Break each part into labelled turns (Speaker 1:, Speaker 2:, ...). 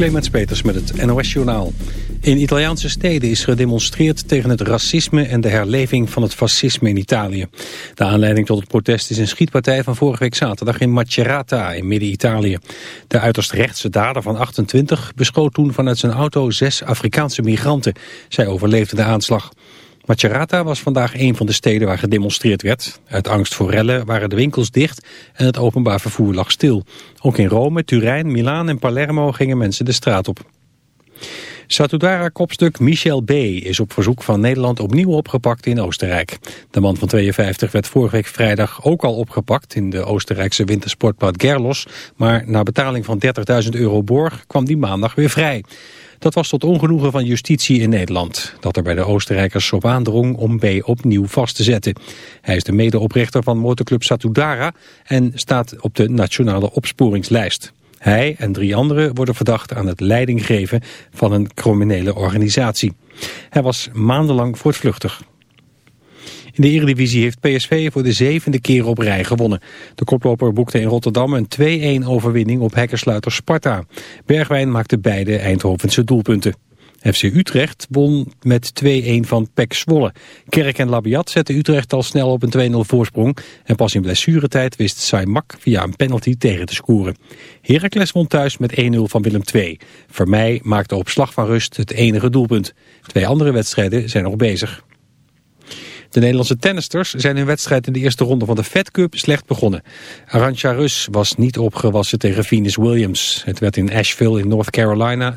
Speaker 1: Clemens Peters met het NOS-journaal. In Italiaanse steden is gedemonstreerd tegen het racisme en de herleving van het fascisme in Italië. De aanleiding tot het protest is een schietpartij van vorige week zaterdag in Macerata in midden-Italië. De uiterst rechtse dader van 28 beschoot toen vanuit zijn auto zes Afrikaanse migranten. Zij overleefden de aanslag. Macerata was vandaag een van de steden waar gedemonstreerd werd. Uit angst voor rellen waren de winkels dicht en het openbaar vervoer lag stil. Ook in Rome, Turijn, Milaan en Palermo gingen mensen de straat op. Satudara-kopstuk Michel B. is op verzoek van Nederland opnieuw opgepakt in Oostenrijk. De man van 52 werd vorige week vrijdag ook al opgepakt in de Oostenrijkse wintersportbad Gerlos. Maar na betaling van 30.000 euro borg kwam die maandag weer vrij. Dat was tot ongenoegen van justitie in Nederland. Dat er bij de Oostenrijkers op aandrong om B opnieuw vast te zetten. Hij is de medeoprichter van motorclub Satudara en staat op de nationale opsporingslijst. Hij en drie anderen worden verdacht aan het leiding geven van een criminele organisatie. Hij was maandenlang voortvluchtig. In de Eredivisie heeft PSV voor de zevende keer op rij gewonnen. De koploper boekte in Rotterdam een 2-1 overwinning op hekkersluiter Sparta. Bergwijn maakte beide Eindhovense doelpunten. FC Utrecht won met 2-1 van PEC Zwolle. Kerk en Labiat zetten Utrecht al snel op een 2-0 voorsprong. En pas in blessuretijd wist Saimak via een penalty tegen te scoren. Heracles won thuis met 1-0 van Willem II. Vermeij maakte op slag van rust het enige doelpunt. Twee andere wedstrijden zijn nog bezig. De Nederlandse tennisters zijn hun wedstrijd in de eerste ronde van de Fed Cup slecht begonnen. Arantxa Rus was niet opgewassen tegen Venus Williams. Het werd in Asheville in North Carolina 6-1,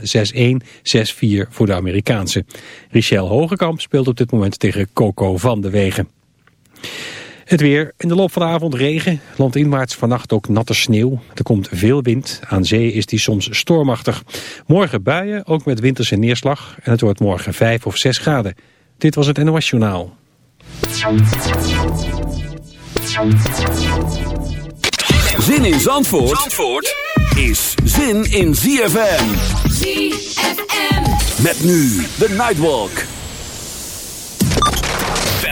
Speaker 1: 6-4 voor de Amerikaanse. Richelle Hogekamp speelt op dit moment tegen Coco van de Wegen. Het weer. In de loop van de avond regen. Landinwaarts vannacht ook natte sneeuw. Er komt veel wind. Aan zee is die soms stormachtig. Morgen buien, ook met winterse neerslag. En het wordt morgen 5 of 6 graden. Dit was het NOS Journaal.
Speaker 2: Zin in Zandvoort, Zandvoort is zin in ZFM.
Speaker 3: ZFM.
Speaker 2: Met nu de Nightwalk.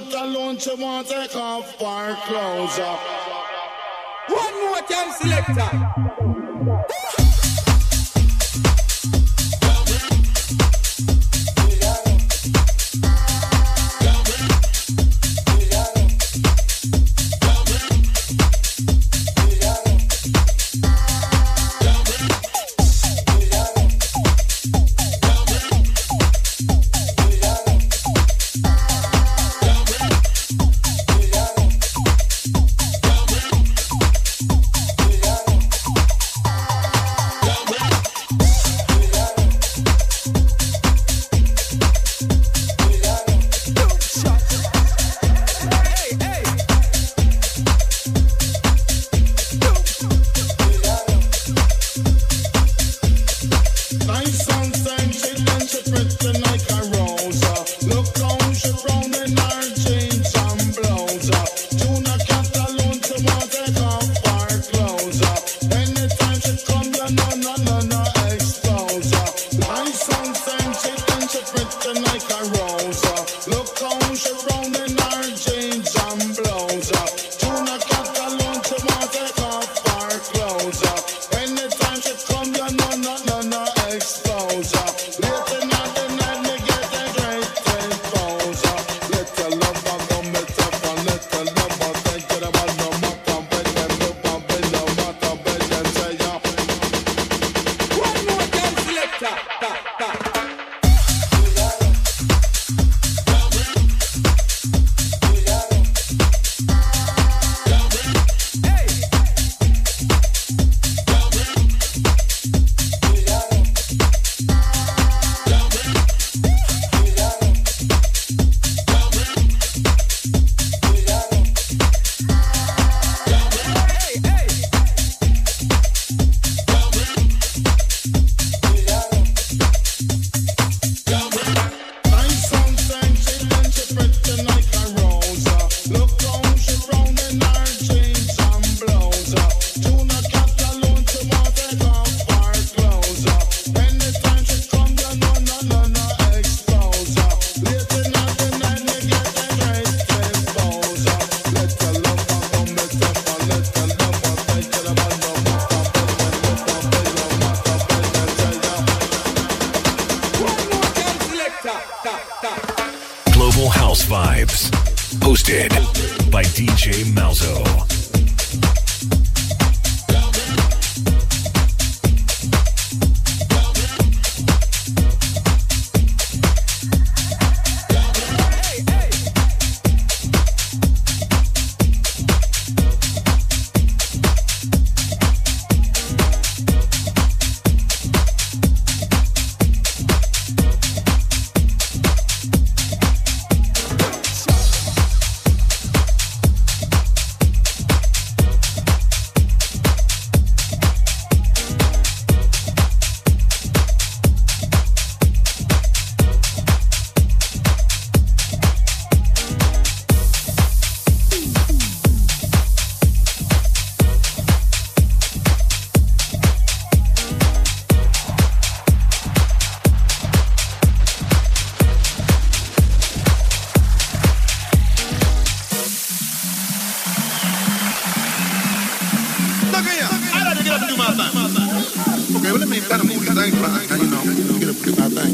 Speaker 4: not alone,
Speaker 5: she want take off her clothes up. One more time, selector. Thing. Okay, well, let me kind of move these things around. Now, you know, get up and do my thing.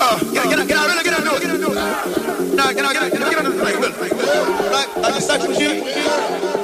Speaker 5: Uh, get, get, get out, really, get out, do it, get out, do it. Now, get out, get out, get out, get out, do the thing, really. Like, like the section sheet. Move it,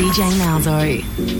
Speaker 6: DJ Malzo.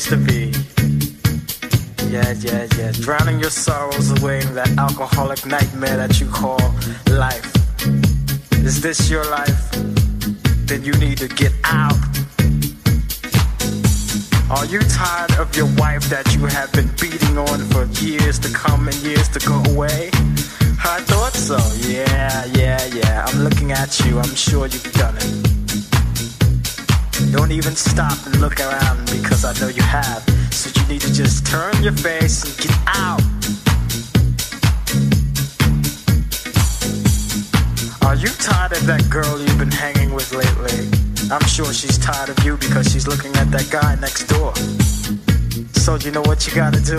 Speaker 7: Place to be. Yeah, yeah, yeah. Drowning your sorrows away in that alcoholic nightmare that you call life. Is this your life? Then you need to get out. Are you tired of your wife that you have been beating on for years to come and years to go away? I thought so. Yeah, yeah, yeah. I'm looking at you. I'm sure you've done it. Don't even stop and look around because I know you have. So you need to just turn your face and get out. Are you tired of that girl you've been hanging with lately? I'm sure she's tired of you because she's looking at that guy next door. So you know what you gotta do?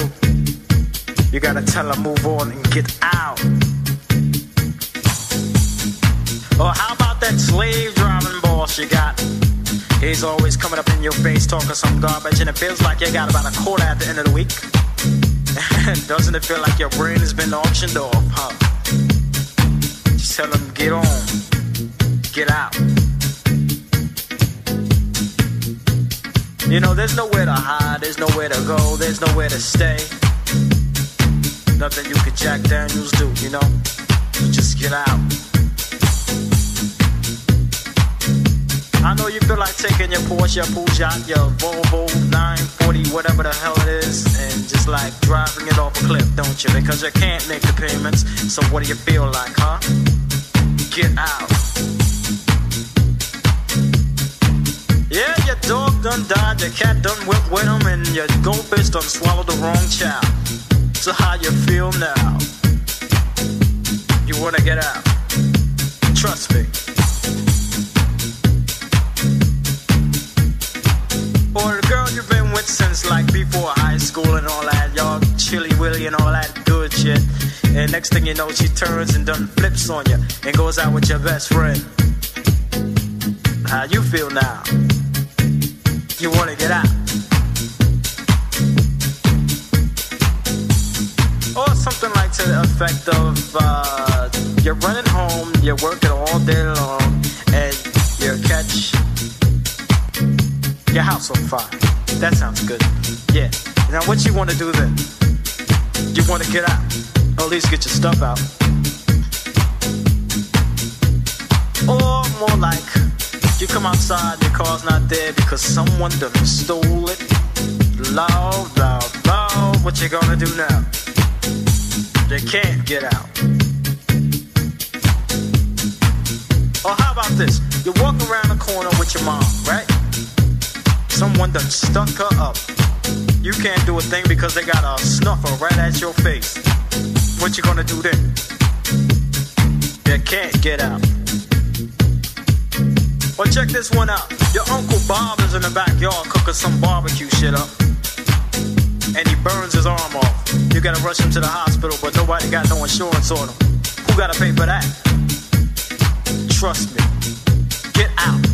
Speaker 7: You gotta tell her move on and get out. Or how about that slave driving boss you got? He's always coming up in your face talking some garbage, and it feels like you got about a quarter at the end of the week. Doesn't it feel like your brain has been auctioned off, huh? Just tell him, get on, get out. You know, there's nowhere to hide, there's nowhere to go, there's nowhere to stay. Nothing you could Jack Daniels do, you know? just get out. I know you feel like taking your Porsche, your Peugeot, your Volvo 940, whatever the hell it is, and just like driving it off a cliff, don't you? Because you can't make the payments. So what do you feel like, huh? Get out. Yeah, your dog done died, your cat done went with him, and your goldfish done swallowed the wrong child. So how you feel now? You wanna get out? Trust me. And next thing you know, she turns and done flips on you and goes out with your best friend. How you feel now? You wanna get out? Or something like to the effect of uh, you're running home, you're working all day long, and you catch your house on fire. That sounds good. Yeah. Now, what you want to do then? You want to get out, or at least get your stuff out. Or more like, you come outside, your car's not there because someone done stole it. Loud, loud, loud. What you gonna do now? They can't get out. Or how about this? You walk around the corner with your mom, right? Someone done stuck her up. You can't do a thing because they got a snuffer right at your face. What you gonna do then? You can't get out. Well, check this one out. Your Uncle Bob is in the backyard cooking some barbecue shit up. And he burns his arm off. You gotta rush him to the hospital, but nobody got no insurance on him. Who gotta pay for that? Trust me. Get out.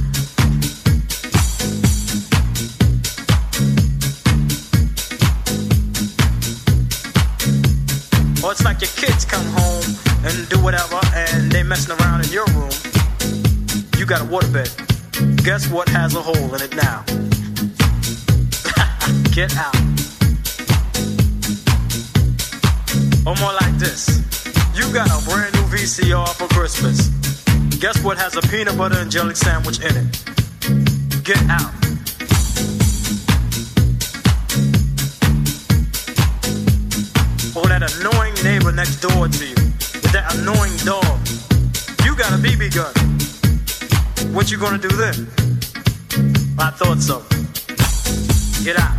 Speaker 7: Or it's like your kids come home and do whatever and they messing around in your room. You got a waterbed. Guess what has a hole in it now? Get out. Or more like this. You got a brand new VCR for Christmas. Guess what has a peanut butter and jelly sandwich in it? Get out. That annoying neighbor next door to you with that annoying dog. You got a BB gun. What you gonna do then? I thought so. Get out.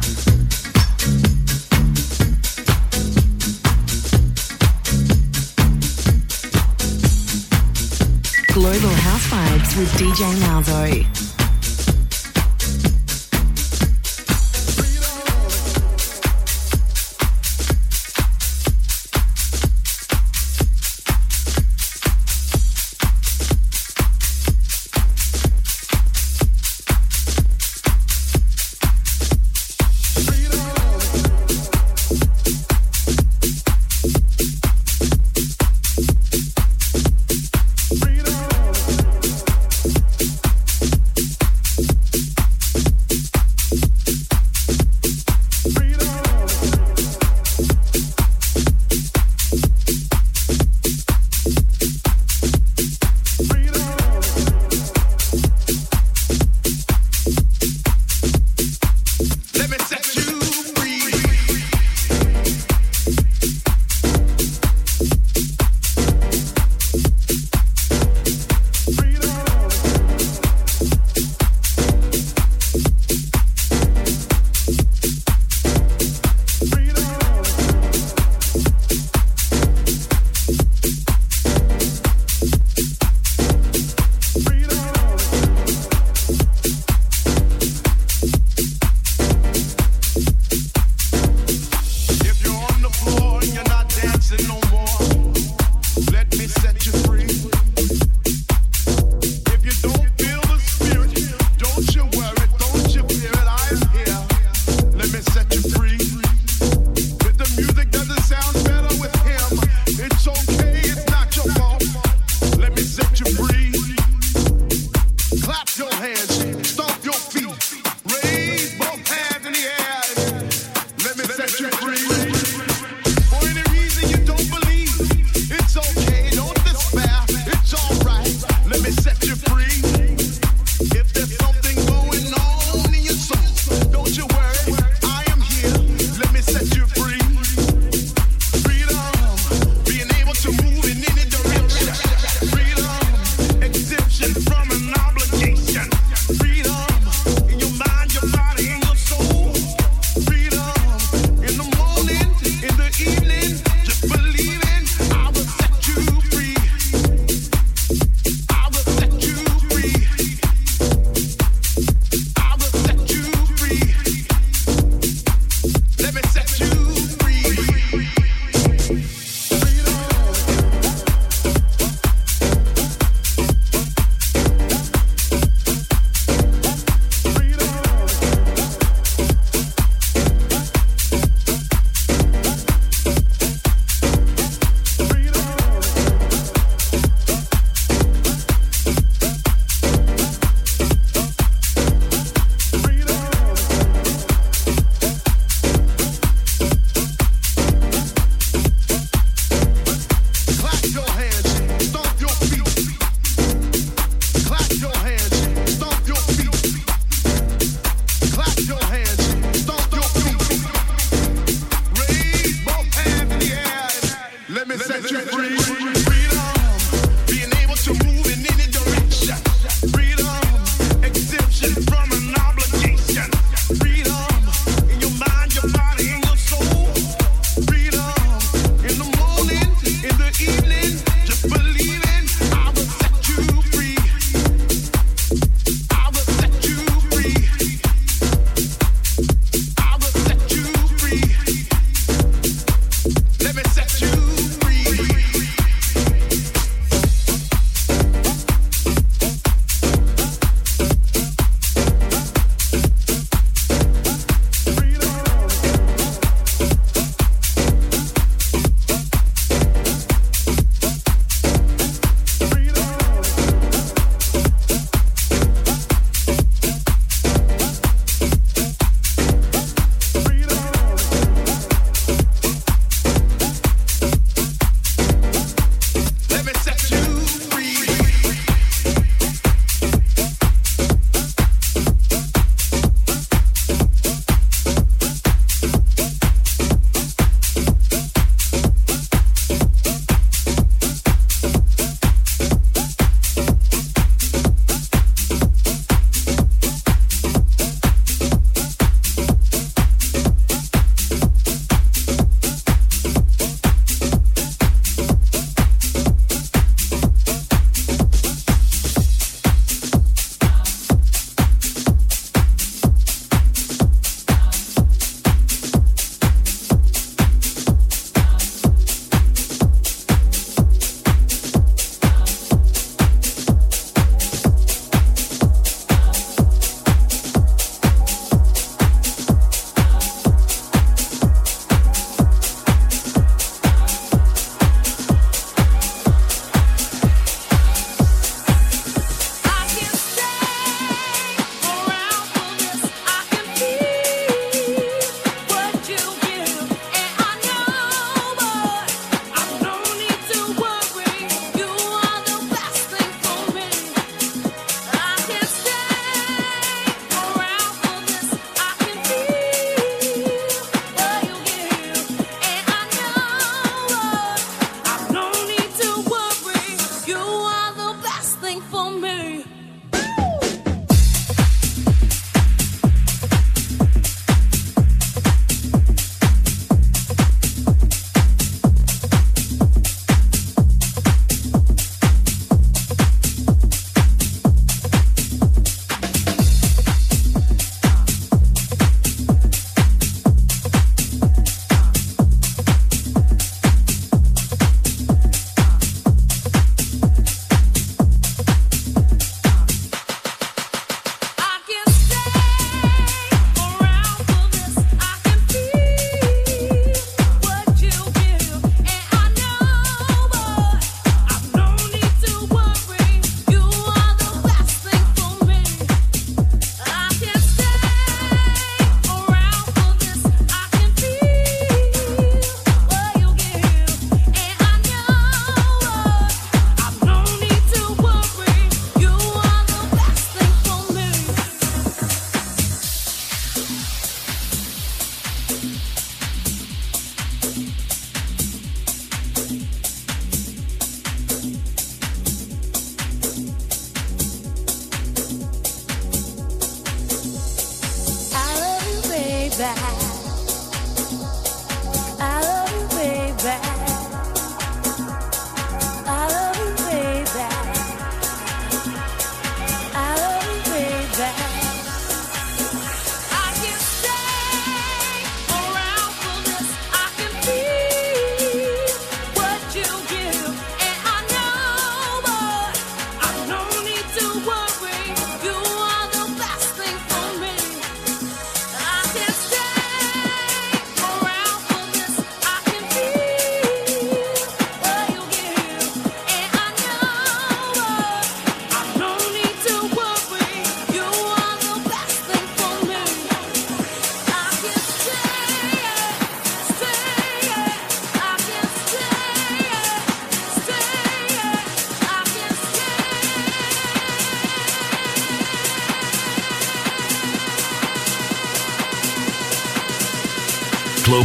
Speaker 3: Global House Vibes with DJ Malzo.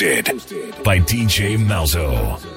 Speaker 8: hosted by DJ Malzo.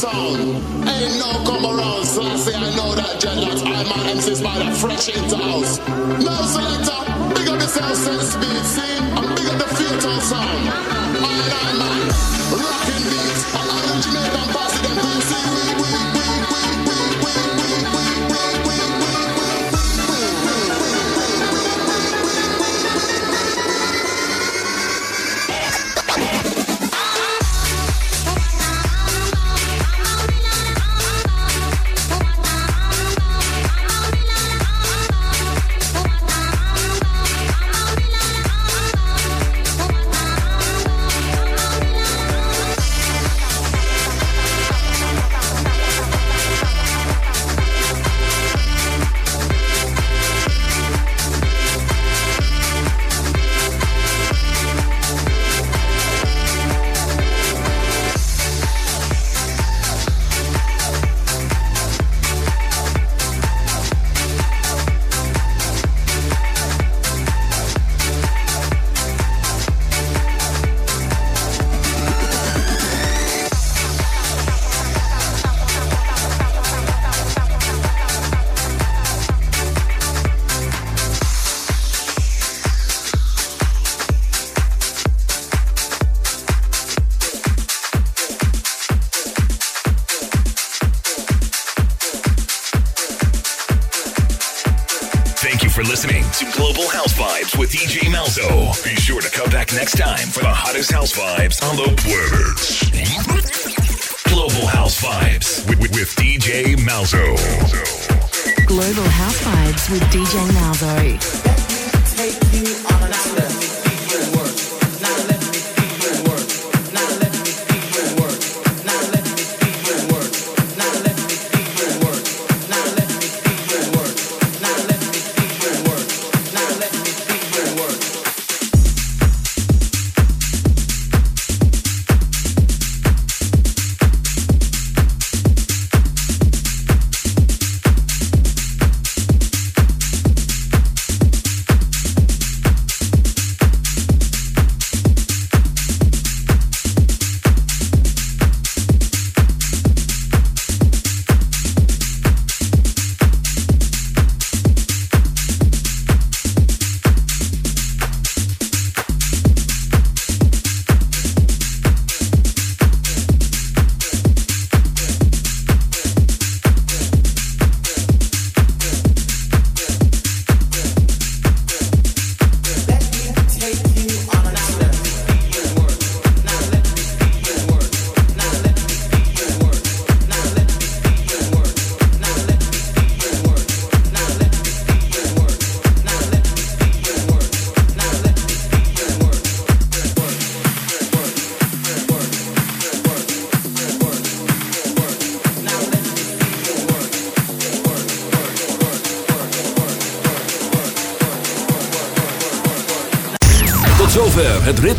Speaker 4: sound. Ain't no come around, so I say I know that dreadlocks. I'm MCs by the fresh into house. No selector, big up the sound sense speed, see? I'm big up the filter sound. I'm I man, rocking beats, I'm originate Jamaican.
Speaker 8: with, with DJ Malzo.
Speaker 6: Global House Vibes with DJ Malzo.